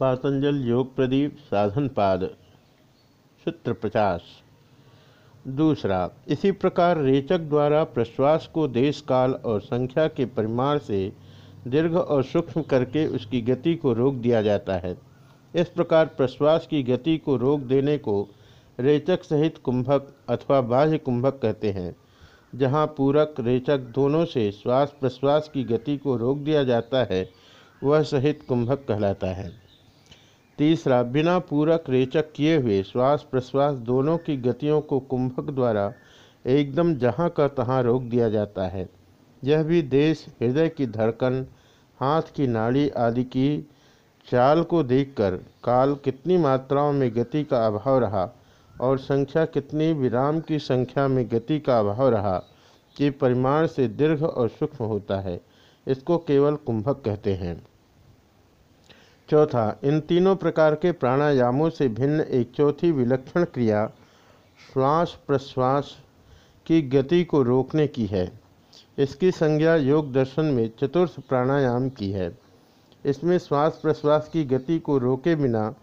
पातंजल योग प्रदीप साधन पाद, सूत्र पचास। दूसरा, इसी प्रकार रेचक द्वारा प्रश्वास को देश काल और संख्या के परिमाण से दीर्घ और सूक्ष्म करके उसकी गति को रोक दिया जाता है। इस प्रकार प्रश्वास की गति को रोक देने को रेचक सहित कुंभक अथवा बाह्य कुंभक कहते हैं, जहाँ पूरक, रेचक दोनों से श्वास प्रश्वास की गति को रोक दिया जाता है, वह सहित कुंभक कहलाता है। तीसरा, बिना पूरक रेचक किए हुए श्वास प्रश्वास दोनों की गतियों को कुंभक द्वारा एकदम जहाँ का तहाँ रोक दिया जाता है। यह भी देश, हृदय की धड़कन, हाथ की नाड़ी आदि की चाल को देखकर काल कितनी मात्राओं में गति का अभाव रहा और संख्या कितनी विराम की संख्या में गति का अभाव रहा कि परिमाण से दीर्घ और सूक्ष्म होता है। इसको केवल कुंभक कहते हैं। चौथा, इन तीनों प्रकार के प्राणायामों से भिन्न एक चौथी विलक्षण क्रिया, श्वास प्रश्वास की गति को रोकने की है। इसकी संज्ञा योग दर्शन में चतुर्थ प्राणायाम की है। इसमें श्वास प्रश्वास की गति को रोके बिना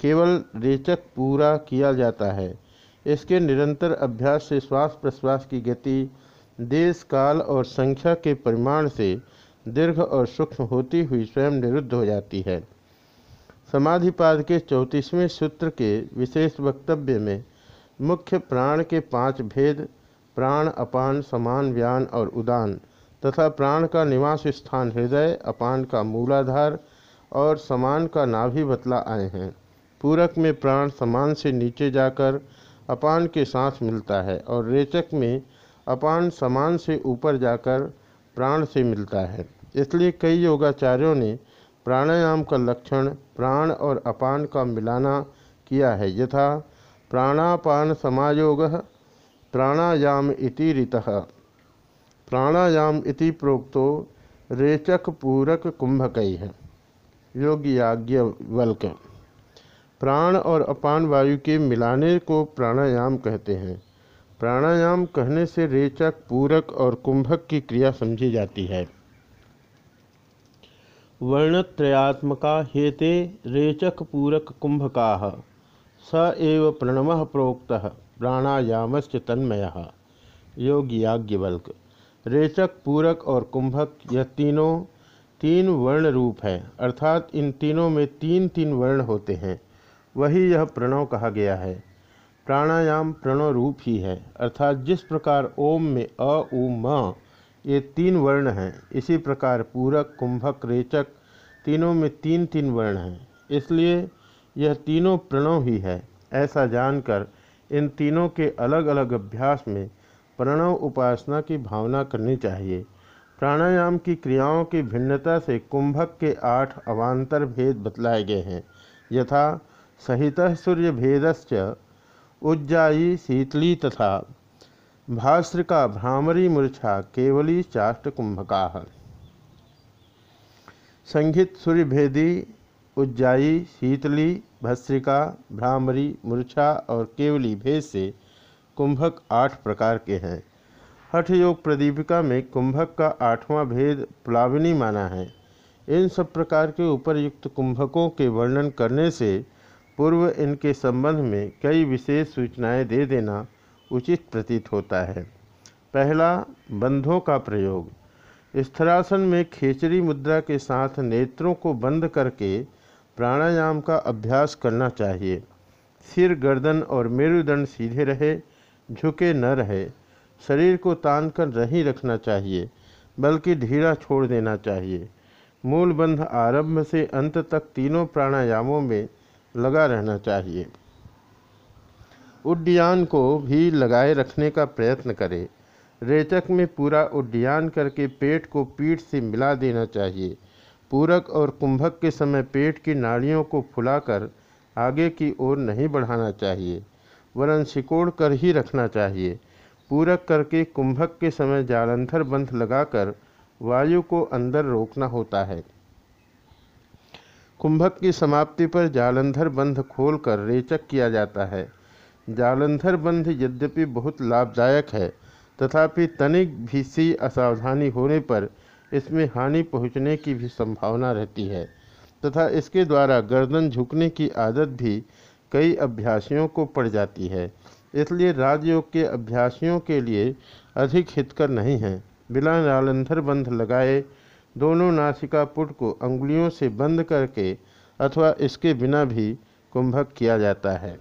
केवल रेचक पूरा किया जाता है। इसके निरंतर अभ्यास से श्वास प्रश्वास की गति, देश काल और संख्या के परिमाण से दीर्घ और सूक्ष्म होती हुई स्वयं निरुद्ध हो जाती है। समाधिपाद के चौंतीसवें सूत्र के विशेष वक्तव्य में मुख्य प्राण के पाँच भेद, प्राण, अपान, समान, व्यान और उदान, तथा प्राण का निवास स्थान हृदय, अपान का मूलाधार और समान का नाभि बतला आए हैं। पूरक में प्राण समान से नीचे जाकर अपान के साथ मिलता है और रेचक में अपान समान से ऊपर जाकर प्राण से मिलता है। इसलिए कई योगाचार्यों ने प्राणायाम का लक्षण प्राण और अपान का मिलाना किया है यथा प्राणापान समायोग प्राणायाम इति ऋतः। प्राणायाम इति प्रोक्तो रेचक पूरक कुंभकई है योगी याज्ञवल्क प्राण और अपान वायु के मिलाने को प्राणायाम कहते हैं। प्राणायाम कहने से रेचक, पूरक और कुंभक की क्रिया समझी जाती है। वर्णत्रयात्मका हेते रेचक पूरक कुंभका स एव प्रणव प्रोक्त, प्राणायामश्च तन्मय। योग्याज्ञवल्क रेचक पूरक और कुंभक यह तीनों तीन वर्ण रूप है, अर्थात इन तीनों में तीन तीन वर्ण होते हैं। वही यह प्रणव कहा गया है। प्राणायाम प्रणव रूप ही है, अर्थात जिस प्रकार ओम में अ, उ, म ये तीन वर्ण हैं। इसी प्रकार पूरक, कुंभक, रेचक, तीनों में तीन तीन वर्ण हैं। इसलिए यह तीनों प्रणव ही है। ऐसा जानकर इन तीनों के अलग अलग अभ्यास में प्रणव उपासना की भावना करनी चाहिए। प्राणायाम की क्रियाओं की भिन्नता से कुंभक के आठ अवान्तर भेद बतलाए गए हैं। यथा, सहित सूर्य भेदश्च उज्जाई शीतली तथा भास्रिका भ्रामरी मूर्छा केवली चाष्ट कुंभका संगीत सूर्यभेदी उज्जाई शीतली, भस्त्रिका, भ्रामरी, मूर्छा और केवली भेद से कुंभक आठ प्रकार के हैं। हठ योग प्रदीपिका में कुंभक का आठवां भेद प्लाविनी माना है। इन सब प्रकार के उपरयुक्त कुंभकों के वर्णन करने से पूर्व इनके संबंध में कई विशेष सूचनाएँ दे देना उचित प्रतीत होता है। पहला, बंधों का प्रयोग। स्थरासन में खेचरी मुद्रा के साथ नेत्रों को बंद करके प्राणायाम का अभ्यास करना चाहिए। सिर गर्दन और मेरुदंड सीधे रहे, झुके न रहे। शरीर को तान कर नहीं रखना चाहिए, बल्कि ढीला छोड़ देना चाहिए। मूल बंध आरंभ से अंत तक तीनों प्राणायामों में लगा रहना चाहिए। उड्डयन को भी लगाए रखने का प्रयत्न करें। रेचक में पूरा उड्डयन करके पेट को पीठ से मिला देना चाहिए। पूरक और कुंभक के समय पेट की नाड़ियों को फुलाकर आगे की ओर नहीं बढ़ाना चाहिए, वरन सिकोड़ कर ही रखना चाहिए। पूरक करके कुंभक के समय जालंधर बंध लगाकर वायु को अंदर रोकना होता है। कुंभक की समाप्ति पर जालंधर बंध खोलकर रेचक किया जाता है। जालंधर बंध यद्यपि बहुत लाभदायक है, तथापि तनिक भी सी असावधानी होने पर इसमें हानि पहुँचने की भी संभावना रहती है, तथा इसके द्वारा गर्दन झुकने की आदत भी कई अभ्यासियों को पड़ जाती है। इसलिए राजयोग के अभ्यासियों के लिए अधिक हितकर नहीं है। बिना नालंधर बंध लगाए दोनों नासिका पुट को अंगुलियों से बंद करके अथवा इसके बिना भी कुंभक किया जाता है।